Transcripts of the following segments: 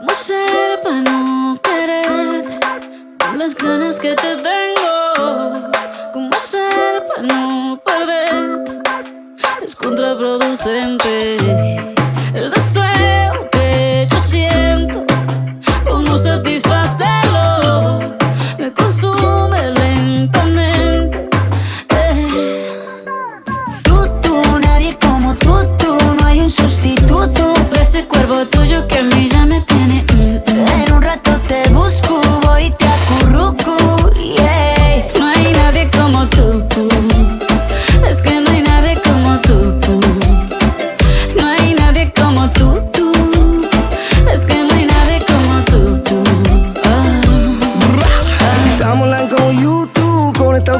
¿Cómo hacer para no querer? Con las ganas que te tengo. ¿Cómo hacer para no perder? Es contraproducente. El deseo que yo siento, ¿cómo satisfacerlo? Me consume lentamente. Eh. Tú, tú, nadie como tú, tú, no hay un sustituto. Ese cuerpo tuyo que me tiene.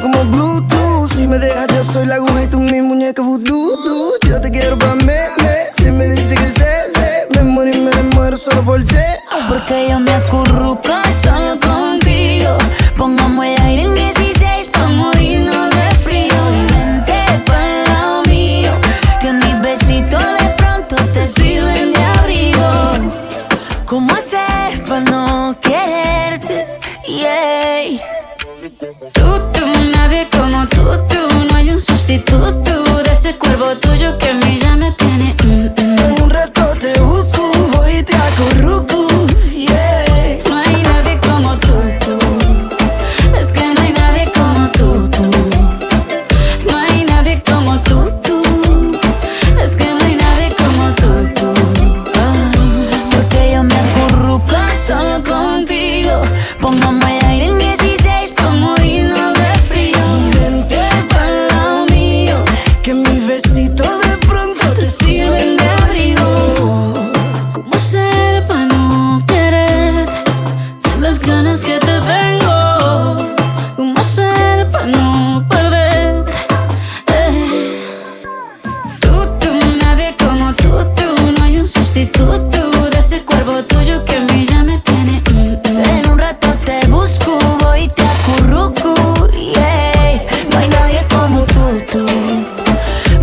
Como Bluetooth. Si me dejas, yo soy la aguja y tú mi muñeca voodoo. Yo te quiero pa' me, me. Si me dice que sé, sé. Me muero y me muero solo por ti. Porque yo me acurruco solo contigo. Pongamos el aire en 16 pa' morirnos de frío. Y vente pa'l lado mío. Que mis besitos de pronto te sirven de abrigo. ¿Cómo hacer pa' no quererte? Yeah. Tú, tú, nadie como y te. No hay nadie como tú, tú.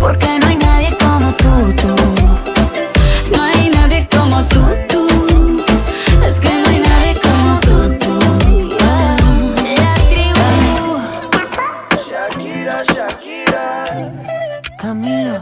Porque no hay nadie como tú, tú. No hay nadie como tú, tú. Es que no hay nadie como tú, tú. La tribu. Shakira, Shakira. Camilo.